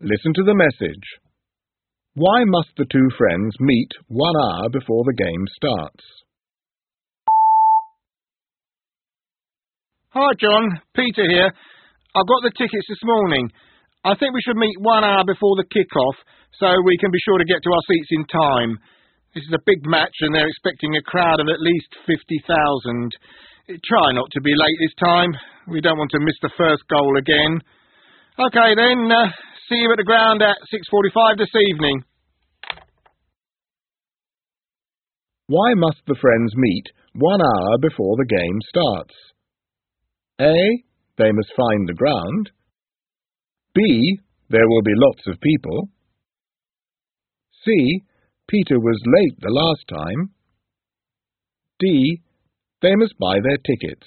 Listen to the message. Why must the two friends meet one hour before the game starts? Hi, John. Peter here. I got the tickets this morning. I think we should meet one hour before the kick-off so we can be sure to get to our seats in time. This is a big match and they're expecting a crowd of at least 50,000. Try not to be late this time. We don't want to miss the first goal again. OK then, uh, see you at the ground at 6.45 this evening. Why must the friends meet one hour before the game starts? A. They must find the ground. B. There will be lots of people. C. Peter was late the last time. D. They must buy their tickets.